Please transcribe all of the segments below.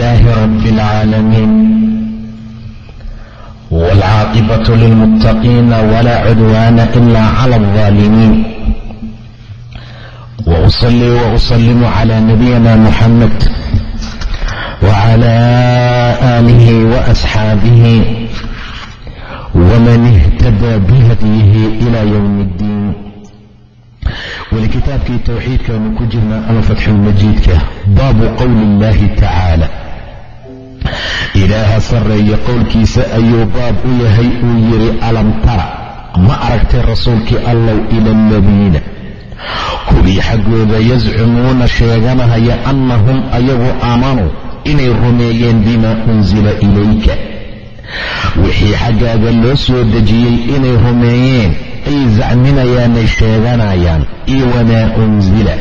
لله رب العالمين والعاقبة للمتقين ولا عدوان إلا على الظالمين وأصلي وأسلم على نبينا محمد وعلى آله وأصحابه ومن اهتدى بهديه إلى يوم الدين weli kitaabkii towxiidkaanu ku jirnaa ama fatxulmajiidka baabu qowli illaahi tacaala ilaaha sarreeya qowlkiisa ayuu baab u yahay uu yidhi alam tara ma aragtay rasuulkii allow ila aladiina kuwii xaggooda yascumuuna sheeganahaya annahum ayagu aamanuu inay rumeeyeen bimaa unsila ilayka. Wixii xaggaaga loo soo dejiyey inay rumeeyeen ay zacminayaanay sheeganayaan iyo wamaa unsila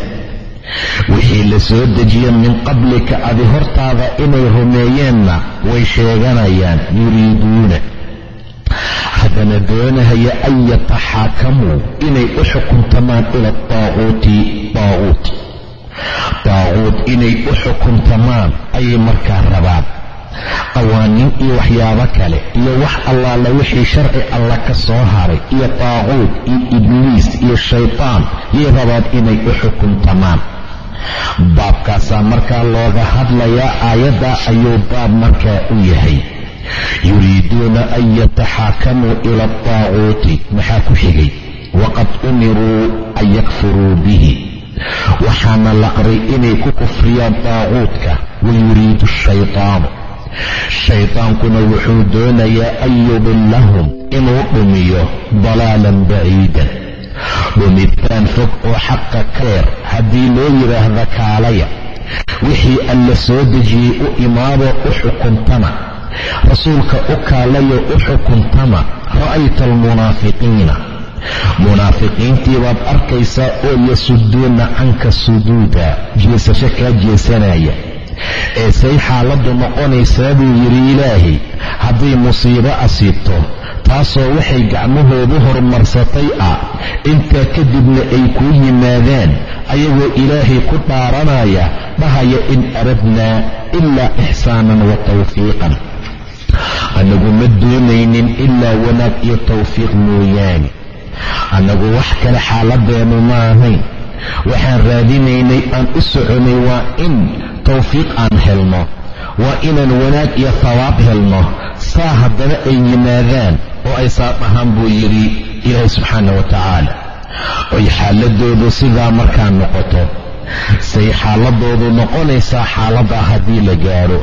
soo dejiye min qablika adi hortaada inay rumeeyeenna way sheeganayaan yuriiduuna. Haddana doonahaya an yataxaakamuu inay u xukuntamaan ila daaquuti daaquut daaquut inay u xukuntamaan ayay markaa rabaan. Qawaaniin iyo waxyaabo kale iyo wax allaala wixii sharci alla ka soo haray iyo daaquud iyo ibliis iyo shaytaan yay rabaan inay u xukuntamaan baabkaasaa markaa looga hadlayaa aayaddaa ayuu baab markaa u yahay. Yuriiduuna an yataxaakamuu ila adaaquuti maxaa ku xigay? Waqad umiruu an yakfuruu bihi. Waxaana la aqray inay ku kufriyaan daaquudka wayuriidu shaytaanu. Shaydaankuna wuxuu doonayaa an yudillahum inuu dhumiyo dalaalan baciidan dhumitaan fog oo xaqa keer haddii loo yidhaahda kaalaya wixii alla soo dejiyey u imaadoo u xukuntama. Rasuulka u kaalayo u xukuntama ra'ayta almunaafiqiina munaafiqiintii arkaysaa oo yasuduuna canka suduuda jeesasho kaa jeesanaya. Ee say xaaladdu noqonaysaa buu yidhi ilaahay hadday musiibo asiibto taasoo waxay gacmahoodu horumarsatay ah intaa kadibna ay kuu yimaadaan ayagoo ilaahay ku dhaaranaya dhahaya in aradnaa ilaa ixsaanan wa tawfiiqan. Annagu ma doonaynin ilaa wanaag iyo tawfiiq mooyaane. Annagu wax kale xaaladeennu ma ahayn. Waxaan raadinaynay aan u soconay waa in tawfiiq aan helno waa inaan wanaag iyo thawaab helno. Saa haddana ay yimaadaan oo ay saa dhahaan buu yidhi ilaahay subxaana wa tacaala oy xaaladoodu sidaa markaa noqoto say xaaladoodu noqonaysaa xaaladdaa haddii la gaaro.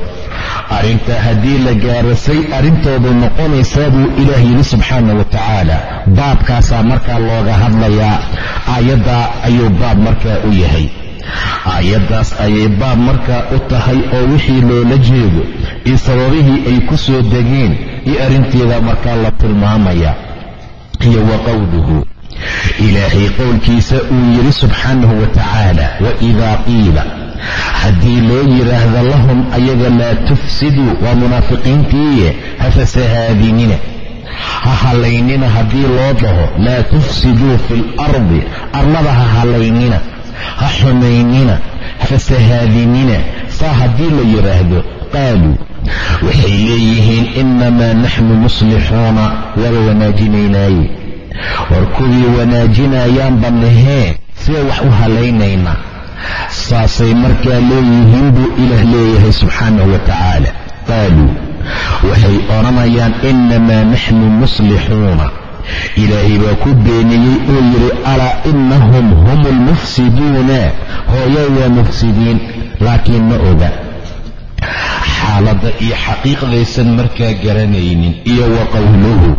Arrintaa haddii la gaaro say arrintoodu noqonaysaa buu ilaah yidhi subxaana wa tacaala. Baabkaasaa markaa looga hadlayaa aayaddaa ayuu baab markaa u yahay. Aayaddaas ayay baab markaa u tahay oo wixii loola jeedo iyo sababihii ay ku soo degeen iyo arrinteeda markaa la tilmaamaya iyo wa qowluhu ilaahay qowlkiisa uu yidhi subxaanahu wa tacaala waidaa qiila. Haddii loo yidhaahdo lahum ayaga laa tufsiduu waa munaafiqiintiiye ha fasahaadinina ha hallaynina haddii loo dhaho laa tufsiduu fi lardi arlada ha hallaynina ha xumaynina fasahaadinina. Saa haddii la yidhaahdo qaaluu waxay leeyihiin innamaa naxnu muslixuuna waaba wanaajinaynaaye war kuwii wanaajinayaan bannahee sida wax u halaynaynaa saasay markaa leeyihiin buu ilaah leeyahay subxaanahu wa tacaala. Qaaluu waxay odhanayaan innamaa naxnu muslixuuna. Ilaahay baa ku beeniyey oo yidhi alaa innahum hum almufsiduuna hooyo waa mufsidiin laakiin ma oga xaaladda iyo xaqiiqdaysan markaa garanaynin iyo wa qowluhu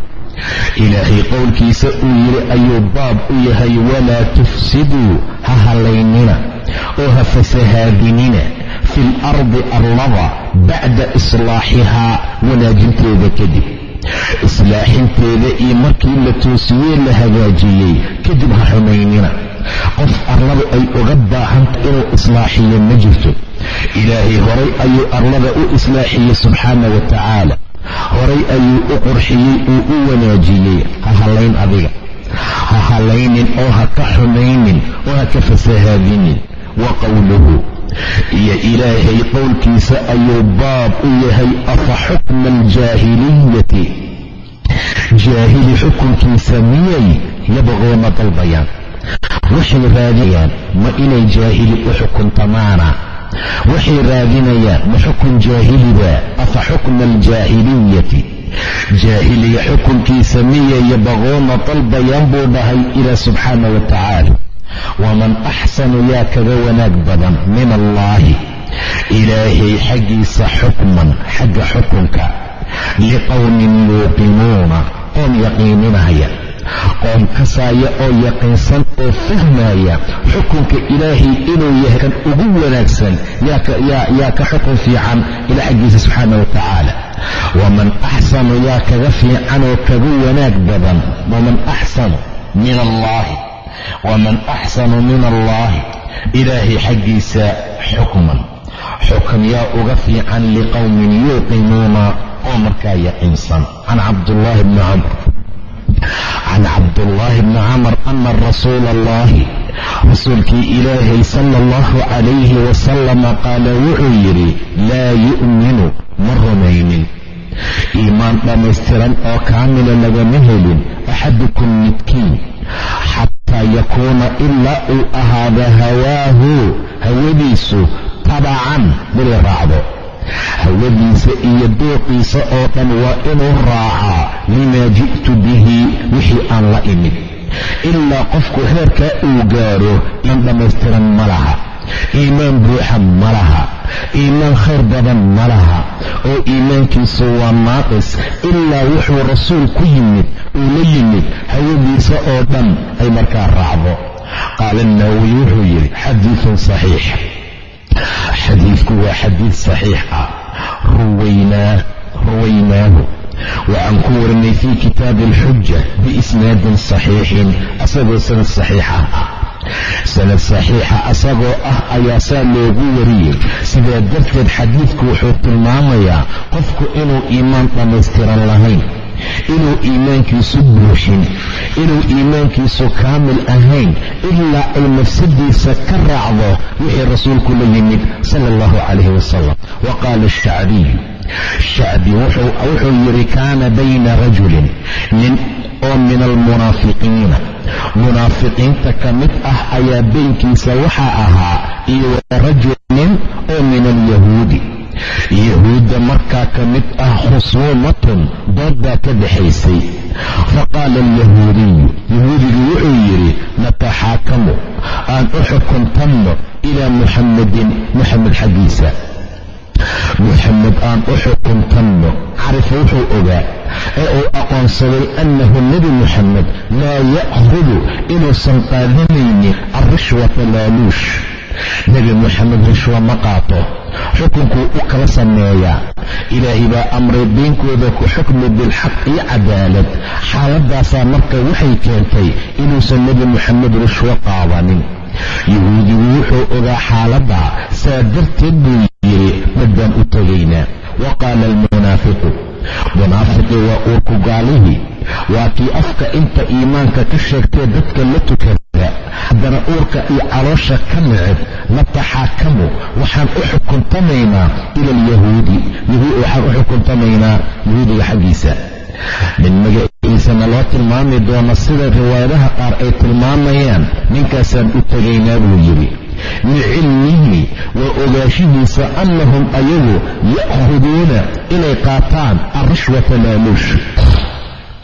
ilaahay qowlkiisa uu yidhi ayuu baab u yahay walaa tufsiduu ha hallaynina oo ha fasahaadinina fi lardi arlada bacda islaaxihaa wanaajinteeda kadib. Islaaxinteeda iyo markii la toosiyey la hagaajiyey kadib ha xumaynina qof arlada ay uga baahanta inuu islaaxiyo ma jirto ilaahay horay ayuu arlada u islaaxiyey subxaana wa tacaala. Horay ayuu u qurxiyey uu u wanaajiyey. Ha hallayn adiga. Ha hallaynin oo ha ka xumaynin oo ha ka fasahaadinin. Wa qowluhu iyo ilaahay qowlkiisa ayuu baab u yahay afa xukma aljaahiliyati jaahili xukunkiisa miyay? Yabquuna dalbayaan. Waxay raadinayaan ma inay jaahili u xukuntamaana waxay raadinayaan ma xukun jaahiliba afa xukma aljaahiliyati? Jaahiliga xukunkiisa miyay yabquuna dalbayaan buu dhahay ilaa subxaana wa tacaala. Waman axsanu yaa kaga wanaag badan min allaahi. Ilaahay xaggiisa xukman xagga xukunka. Liqowmin yuuqinuuna qoom yaqiininaya. Qoom kasaaya oo yaqiinsan oo fahmaya xukunka ilaahay inuu yahay kan ugu wanaagsan yaa ka xukun fiican ilaa xaggiisa subxaana wa tacaala. Waman axsanu yaa kaga fiican oo kaga wanaag badan waman axsanu min allaahi waman axsanu min allaahi ilaahay xaggiisa xukman xukm yaa uga fiican liqowmin yuuqinuuna oo markaa yaqiinsan can cabdullaahi bni camr can cabdullaahi bni camar ana rasuula allahi rasuulkii ilaahay sala allahu calayhi wasalama qaala wuxuu yidhi laa yu'minu ma rumaynin iimaan dhammaystiran oo kaamila lagama helin axadukum midkiin xataa yakuuna ilaa uu ahaada hawaahu hawadiisu tabacan milay raacdo hawadiisa iyo dooqiisa oo dhan waa inuu raacaa limaa ji'tu bihi wixii aan la imid ilaa qofku heerkaa uu gaaro iimaan dhammaystiran ma laha. Iimaan buuxa ma laha. Iimaan khayr badan ma laha. Oo iimaankiisu waa naaqis. Ilaa wuxuu rasuul ku yimid uu la yimid hawadiisa oo dhan ay markaa raacdo. Qaala nawowi wuxuu yidhi xadiidun saxiix. Xadiidku waa xadiid saxiix ah ruwaynaahu waxaan ku warinay fii kitaabi alxuja biisnaadin saxiixin asagoo sanad saxiixa ah sanad saxiixa asagoo ah ayaa saa loogu wariyey sidaa darteed xadiidku wuxuu tilmaamayaa qofku inuu iimaan dhammaystiran lahayn inuu iimaankiisu buuxin inuu iimaankiisu kaamil ahayn ilaa ay nafsadiisa ka raacdo wixii rasuulku la yimid sala allahu calayhi wasalam wa qaala ashacbiyu shacbi wuxuu yidhi kaana bayna rajulin nin oo min almunaafiqiina. Munaafiqiinta ka mid ah ayaa beynkiisa waxaa ahaa iyo wa rajulin oo min alyahuudi. Yahuudda markaa ka mid ah khusuumatun dood baa ka dhaxaysay. Faqaala alyahuudiyu yahuudigu wuxuu yidhi nataxaakamu aan u xukuntanno ilaa muxammadin muxamed xaggiisa muxamed aan u xukuntanno. Carifa wuxuu ogaa ee uu aqoonsaday annahu nebi muxamed laa ya'hudu inuusan qaadanaynin alrishwata laaluush nebi muxamed rishwa ma qaato. Xukunkuu u kala sameeyaa. Ilaahay baa amray beenkooda ku xukmi bilxaq iyo cadaalad. Xaaladaasaa marka waxay keentay inuusan nebi muxamed rishwo qaadanin yahuudigu wuxuu ogaa xaaladdaa saa darteed buu yidhi baan u tegaynaa wa qaala almunaafiqu munaafiqi waa uurku gaalihii waa kii afka inta iimaanka ka sheegtee dadka la tukada haddana uurka iyo caloosha ka neceb nataxaakamu waxaan u xukuntamaynaa ila alyahuudi waxaan u xukuntamaynaa yahuudiga xaggiisa nin magaciisana loo tilmaami doono sida riwaayadaha qaar ay tilmaamayaan ninkaasaan u tegaynaa buu yidhi licilmihi waa ogaashihiisa annahum ayagu ya'khuduuna inay qaataan alrishwata laaluush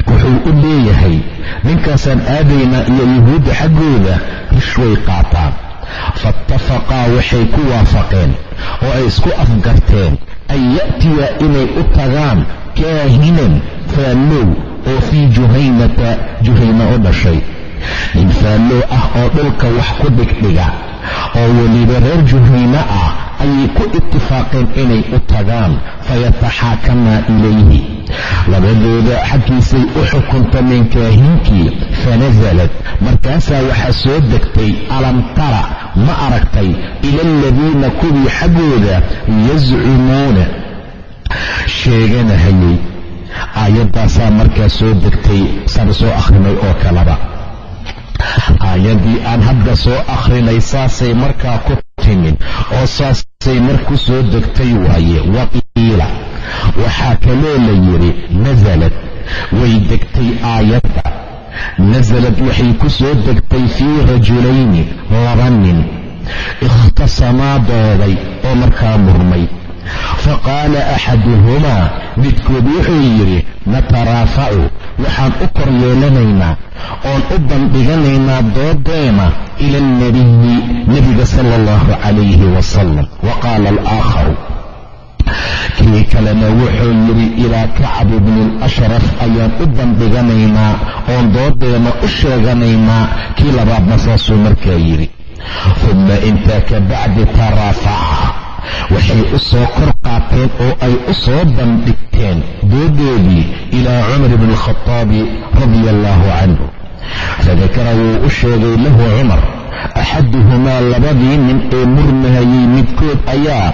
wuxuu u leeyahay ninkaasaan aadaynaa iyo yahuudda xaggooda rishway qaataan faitafaqaa waxay ku waafaqeen oo ay isku afgarteen an ya'tiya inay u tagaan kaahinan faallow oo fii juhaynata juhayna u dhashay nin faalloo ah oo dhulka wax ku dhigdhiga oo weliba reer juhayna ah ayay ku itifaaqeen inay u tagaan fayataxaakamaa ilayhi. Labadooda xaggiisay u xukuntameen kaahinkii fanasalad markaasaa waxaa soo degtay alam tara ma aragtay ila aladiina kuwii xaggooda yascumuuna sheeganahayay aayaddaasaa markaa soo degtay saan soo akhrinay oo kaleba aayaddii aan hadda soo akhrinay saasay markaa ku timid oo saasay mar ku soo degtay waaye waqiila waxaa kaloo la yidhi nasalad way degtay aayadda. Nasalad waxay ku soo degtay fii rajulayni laba nin. Ikhtasamaa dooday oo markaa murmay faqaala axaduhumaa midkood wuxuu yidhi nataraafacu waxaan u kor yeelanaynaa oon u bandhiganaynaa doodeena ila alnabiyi nebiga sala allahu calayhi wasalam wa qaala alaakharu kii kalena wuxuu yidhi ilaa kacab bni alashraf ayaan u bandhiganaynaa oon doodeena u sheeganaynaa. Kii labaadna saasuu markaa yidhi uma intaa ka bacdi taraafaca waxay u soo kor qaateen oo ay u soo bandhigteen doodoodii ilaa cumar bni alkhataabi radia allaahu canhu fadakara wuu u sheegay lahu cumar axaduhumaa labadii nin ee murmahayey midkood ayaa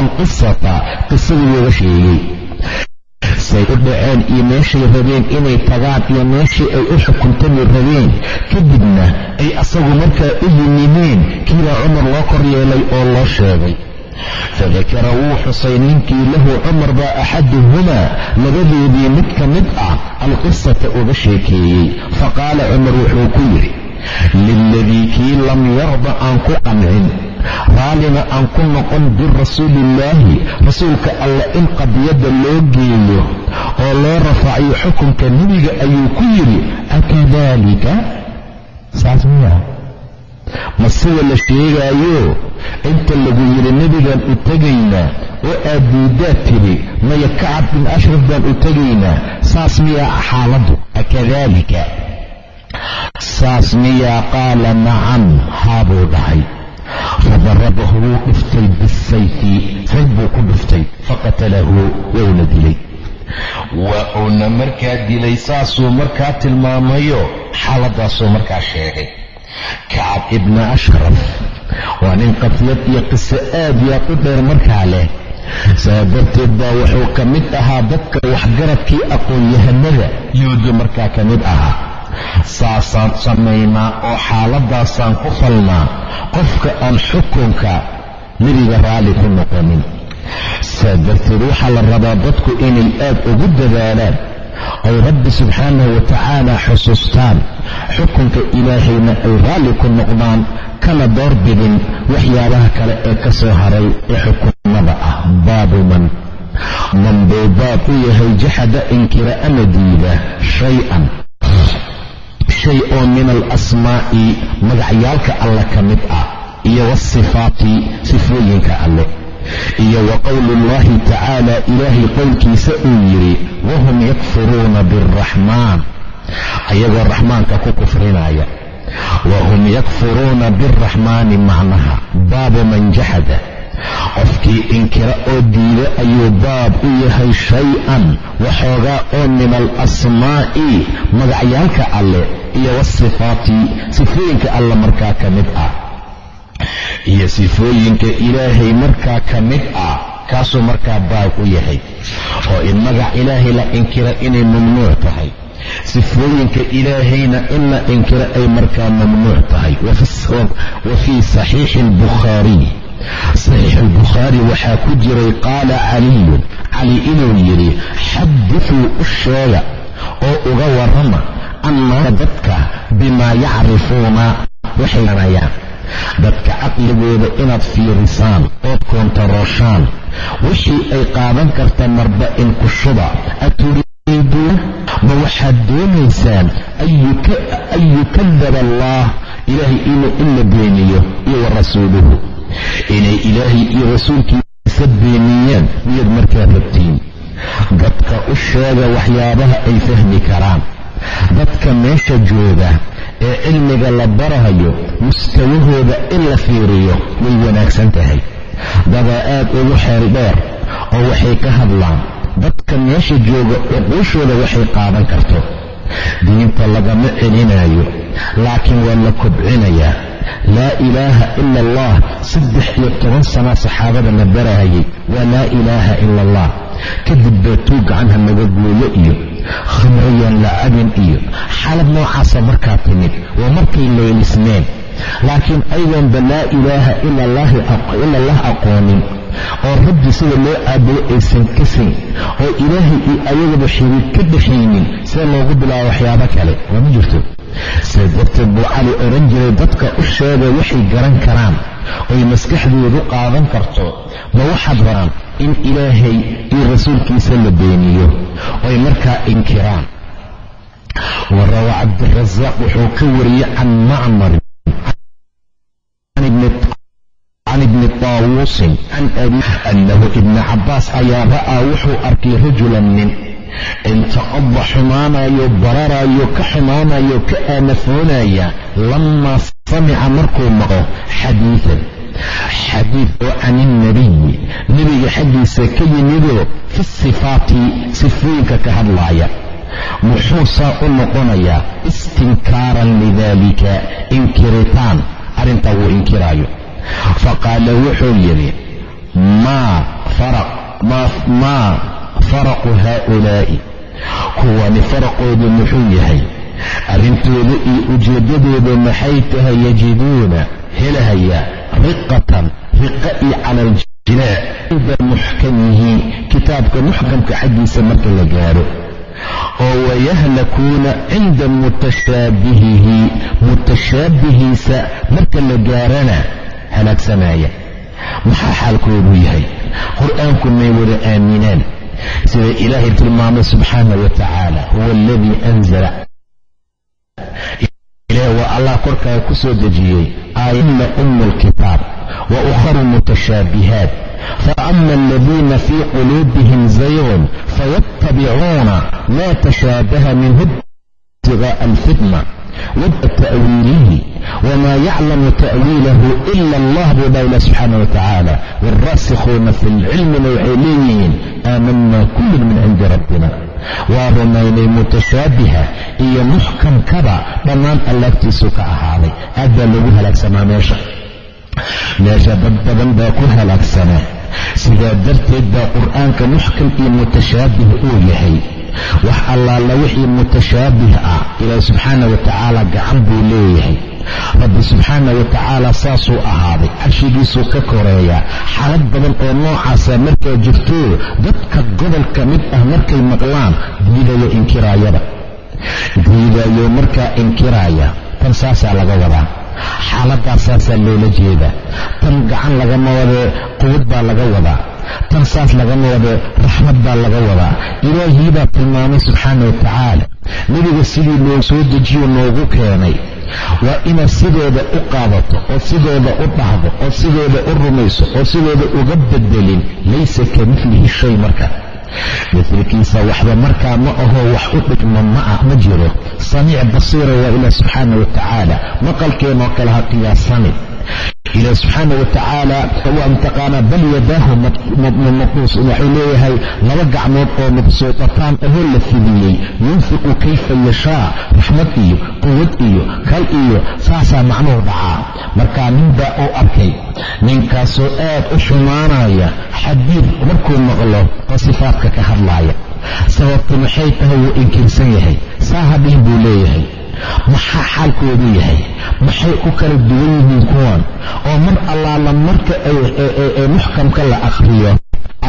alqisata qisadii uga sheegay. Say u dhaceen iyo meeshay rabeen inay tagaan iyo meeshii ay u xukuntami rabeen kadibna ay asagu markaa u yimideen kiibaa cumar loo kor yeelay oo loo sheegay fadakara wuu xusay ninkii lahu cumar baa axaduhumaa labadoodii mid ka mid ah alqisata uga sheekeeyey faqaala cumar wuxuu ku yidhi liladii kii lam yarda aan ku qancin raallina aan ku noqon birasuuliillaahi rasuulka alla in qadiyadda loo geeyo oo loo rafaaciyo xukunka nebiga ayuu ku yidhi akadaalika saas miya ma sida la sheegaayo inta lagu yidhi nebigaan u tegaynaa oo aad diiddaad tidhi maya kacab bin ashraf baan u tegaynaa saas miyaa xaaladdu akadaalika. Saas miyaa qaala nacam haabuu dhahay fadarabahu wuu dhuftay bisayfi sayf buu ku dhuftay faqatalahu wowna dilay. Waa markaa dilay saasuu markaa tilmaamayo xaaladaasuu markaa sheegay kacab ibna ashraf waa nin qadiyad iyo qiso aad iyo aad u dheer markaa leh saa darteed baa wuxuu ka mid ahaa dadka waxgaradkii aqoon-yahanada yuhuudda markaa ka mid ahaa saasaan samaynaa oo xaaladaasaan ku falnaa qofka aan xukunka nebiga raalli ku noqonin saa darteed waxaa la rabaa dadku inay aad ugu dadaalaan ay rabbi subxaanahu wa tacaala xusuustaan xukunka ilaahayna ay raalli ku noqdaan kana doorbidin waxyaabaha kale ee ka soo haray ee xukunnada ah. Baabu man. Man buu baab u yahay jaxada inkira ama diida shay-an. Shay oo min alasmaa'i magacyaalka alle ka mid ah iyo waasifaati sifooyinka alle iyo wa qowlu llahi tacaala ilaahay qowlkiisa uu yidhi wahum yakfuruuna biaraxmaan ayagoo raxmaanka ku kufrinaya wahum yakfuruuna biaraxmaani macnaha baabu man jaxada qofkii inkira oo diida ayuu baab u yahay shay-an waxoogaa oo min alasmaa'i magacyaalka alle iyo wasifaati sifooyinka alle markaa ka mid ah iyo sifooyinka ilaahay markaa ka mid ah kaasuu markaa baab u yahay. Oo in magac ilaahay la inkira inay mamnuuc tahay. Sifooyinka ilaahayna in la inkiro ay markaa mamnuuc tahay. Wa fii saxiixi albukhaariy saxiix albukhaari waxaa ku jiray qaala caliyun cali inuu yidhi xadifuu u sheega oo uga warrama annaasa dadka bimaa yacrifuuna waxay dadka caqligooda inaad fiirisaan ood koontarooshaan wixii ay qaadan karta marba in ku shuba. Ma waxaad doonaysaan an yukadaba allah ilaahay in la beeniyo iyo wa rasuuluhu. Inay ilaahay iyo rasuulkiisa beeniyaan miyaad markaa rabtiin. Dadka u sheega waxyaabaha ay fahmi karaan dadka meesha jooga ee cilmiga la barahayo mustawahooda in la fiiriyo way wanaagsan tahay. Dadaa aad ugu xeel dheer oo waxay ka hadlaan dadka meesha jooga cuquushooda waxay qaadan karto. Diinta lagama celinayo laakiin waa la kobcinayaa. Laa ilaaha ila allah saddex iyo toban sana saxaabada la barahayay waa laa ilaaha ila allah kadib baatuu gacanha laga gooyo iyo khamrayaan la cabin iyo xalad noocaasa markaa timid waa markay leylismeen laakiin ayagoonba laa ilaaha ila allah aqoonin oo rabbi sida loo caabudo aysan kasayn oo ilaahay iyo ayagaba xiriir ka dhaxaynin see loogu bilaabo waxyaabo kale. Waa ma jirto? See darteed buu cali odhan jiray dadka u sheega waxay garan karaan oy maskaxdoodu qaadan karto ma waxaad rabaan in ilaahay iyo rasuulkiisa la beeniyo? Oy markaa inkiraan. Wa rawa cabdirasaaq wuxuu ka wariyey can macmar can ibni taawuusin can abi annahu ibna cabbaas ayaa ra'aa wuxuu arkay rajulan nin intaqada xumaanayo bararayo ka xumaanayo ka aanafoonaya lamaa samica markuu maqo xadiidan. Xadiid oo can ilnabiyi nebiga xaggiisa ka yimidoo fi sifaati sifooyinka ka hadlaaya. Muxuu saa u noqonayaa istinkaaran lidaalika inkiritaan. Arrintaa wuu inkiraayo. Faqaala wuxuu yidhi maa faraqu haaulaa'i kuwani faraqoodu muxuu yahay arrintooda iyo ujeeddadooda maxay tahay yajiduuna helahayaa riqatan riqa iyo calaljilaac cinda muxkamihi kitaabka muxkamka xaggiisa marka la gaaro oo wayahlakuuna cinda mutashaabihihi mutashaabihiisa marka la gaarana halaagsamaya maxaa xaalkoodu yahay qur'aanku may wada aaminaan sida ilaahay tilmaamay subxaana wa tacaala huwa aladii anzala. Waa allah korkaaga ku soo dejiyey aayana umu lkitaab wa ukharu mutashaabihaat. Faama aladiina fii quluubihim zaygun fayattabicuuna maa tashaabaha minhu ibtigaءa alfitna wabda ta'wiilihi wmaa yaclamu ta'wiilahu ila allah buu dha ilah subxaana wa tacaala waalraasikhuuna fi lcilmina waxay leeyihiin aamanaa kullun min cindi rabbina waa rumaynay mutashaabiha iyo muxkamkaba dhammaan allaagtiisuu ka ahaaday aad baa loogu halaagsamaa meesha meesha dad badan baa ku halaagsanaa sidaa darteed baa qur'aanka muxkam iyo mutashaabih uu yahay wax allaala wixii mutashaabih ah ilaahi subxaana wa tacaala gacan buu leeyahay. Rabbi subxaana wa tacaala saasuu ahaaday carshigiisuu ka koreeyaa. Xaalad badan oo noocaasa markaa jirto dadka gobolka mid ah markay maqlaan diidayo inkiraayada. Diidayo markaa inkiraaya tan saasaa laga wadaa. Xaaladaas saasaa loola jeedaa. Tan gacan lagama wadee quwad baa laga wadaa tan saas lagama wadee raxmad baa laga wadaa. Ilaahii baa tilmaamay subxaana wa tacaala nebiga sidii loo soo dejiyo noogu keenay. Waa inaad sidooda u qaadato oo sidooda u dhahdo oo sidooda u rumayso oo sidooda uga bedelin laysa ka midlihi shay marka. Midlkiisa waxba markaa ma aho wax u dhigma ma jiro. Samiic basiira waa ilaah subxaana wa tacaala maqalkeenoo kale ha qiyaasanin ilaah subxaana wa tacaala waa bal yadaahu mabquus waxay leeyahay laba gacmood oo mabsuuqataan ahoo la fidiyey. Yunfiqu kayfa yashaa raxmad iyo quwad iyo kal iyo saasaa macnuhu dhacaa. Markaa ninbaa uu arkay ninkaasoo aad u xumaanaya xadiid markuu maqlo oo sifaadka ka hadlaaya. Sababtu maxay tahay wuu inkirsan yahay. Saa hadhihin buu leeyahay maxaa xaalkoodu yahay? Maxay ku kala duwan yihiin kuwan? Oo mar allaala marka muxkamka la akhriyo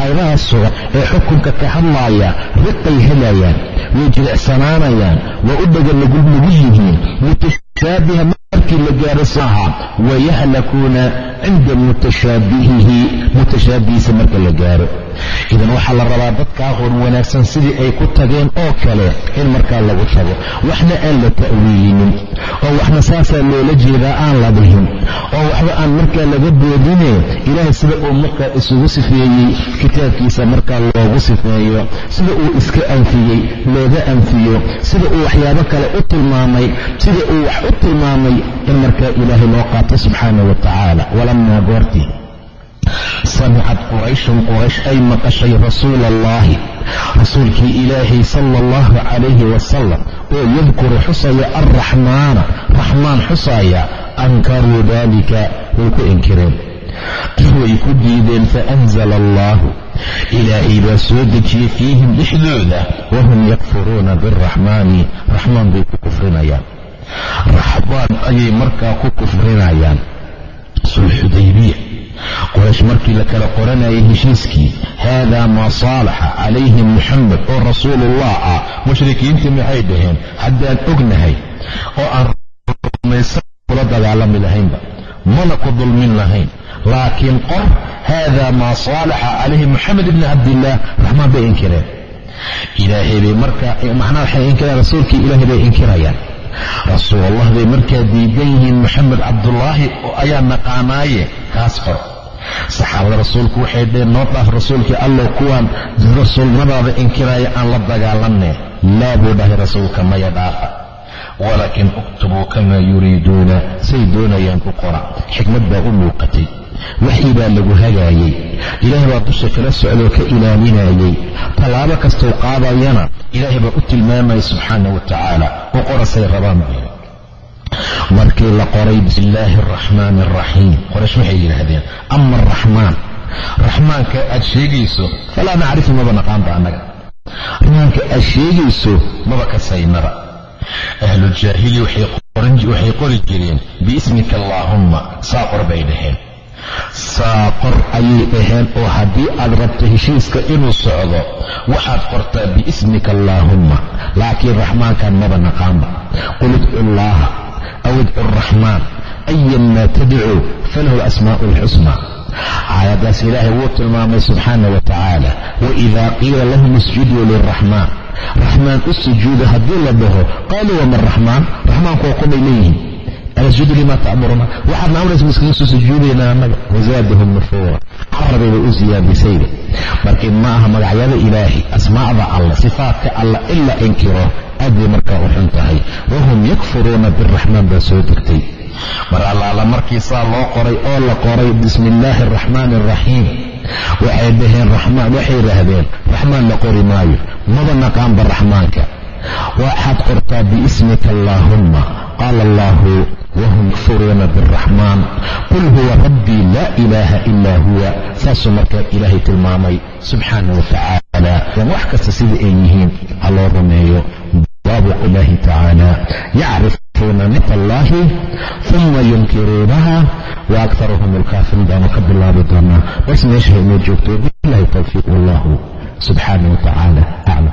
aayadaha sugan ee xukunka ka hadlaaya riqay helayaan way jilicsanaanayaan waa u dhega nugul yihiin mutashaabiha markii la gaaro saha wayahlakuuna cinda mutashaabihihi mutashaabihiisa marka la gaaro. Idan waxaa la rabaa dadkaa hor wanaagsan sidii ay ku tageen oo kale in markaa lagu tago. Waxna aan la ta'wiilinin oo waxna saasaa loola jeedaa aan la dhihin oo waxba aan markaa laga boodine ilaahay sida uu markaa isugu sifeeyey kitaabkiisa markaa loogu sifeeyo sida uu iska anfiyey looga anfiyo sida uu waxyaabo kale u tilmaamay sida uu wax u tilmaamay in markaa ilaahay loo qaato subxaana wa tacaala walamaa goortii samicad qurayshun quraysh ay maqashay rasuula allahi rasuulkii ilaahay sala allahu calayhi wasalam oo yadkuru xusaya alraxmaana raxmaan xusaya ankaruu daalika way ku inkireen way ku diideen faanzala allahu ilaahay baa soo dejiyey fiihim dhexdooda wahum yakfuruuna biraxmaani raxmaan bay ku kufrinayaan raxmaan ayay markaa ku kufrinayaan sulxudaybiya qoraysh markii la kala qoranayay heshiiskii haadaa maa saalaxa calayhi muxamed oo rasuulullah ah mushrikiintii maxay dhaheen? Haddaan ognahay oo aan rumaysan kula dagaalami lahaynba mana ku dulmin lahayn. Laakiin qor haadaa maa saalaxa calayhi moxamed ibni cabdillaah raxmaan bay inkireen. Ilaahay bay markaa macnaha waxay inkireen rasuulkii ilaahay bay inkirayaan rasuulallah bay markaa diidan yihiin moxamed cabdullaahi ayaa naqaanaaye kaas qor saxaabada rasuulku waxay dheheen noo dhaaf rasuulkii allow kuwaan rasuulnimadaada inkiraaya aan la dagaalanne. Laa buu dhahay rasuulka maya dhaafa. Walaakin uktubuu kamaa yuriiduuna say doonayaan ku qora. Xikmad baa u muuqatay waxii baa lagu hagaayey ilaahay baa dusha kala socdoo ka ilaalinayey tallaabo kastuu qaadayana ilaahay baa u tilmaamayay subxaana wa tacaala u qorasay rabaan markii la qoray bismi illaahi araxmaani araxiim qoraysh waxay yidhaahdeen ama araxmaan raxmaanka aad sheegayso falaa nacrifu maba naqaanba annaga. Raxmaanka aad sheegayso maba kasaynaba ahlu jaahili waxay qori jireen biismika allaahumma. Saa qor bay dhaheen saa qor ayay dhaheen oo haddii aad rabto heshiiska inuu socdo waxaad qortaa biismika allaahumma. Laakiin raxmaankan maba naqaanba. Qul idcu llaaha aw idcu araxmaan ayan maa tadcuu falahu alasmaa'u alxusnaa aayaddaas ilaahay wuu tilmaamay subxaana wa tacaala waidaa qiila lahum isjuduu lilraxmaan raxmaan u sujuuda haddii la dhaho qaaluu wama raxmaan? Raxmaanku waa kumay leeyihiin anasjudu limaa ta'muruna waxaadna amraysa miskiin soo sujuudaynaa annaga wazaadahum nufuura carabay bay u siyaadisayde markii ma aha magacyada ilaahi asmaa'da allah sifaadka allah in la inkiro aad bay markaa u xun tahay wahum yakfuruuna biraxmaan baa soo degtay mar allaala markii saa loo qoray oo la qoray bismi illaahi araxmaani araxiim waxay dhaheen raxmaan waxay yidhaahdeen raxmaan la qori maayo maba naqaanba raxmaanka wahum yakfuruuna biraxmaan qul huwa rabbii laa ilaaha ilaa huwa saasuu markaa ilaahay tilmaamay subxaana wa tacaala wax kasta sida ay yihiin ha loo rumeeyo baabu qowlaahi tacaala yacrifuuna allahi uma yunkiruunaha wa aktaruhum alkaafiruun baanu ka bilaabi doonaa bas meesha inoo joogto bilahi towfiiq wallahu subxaana wa tacaala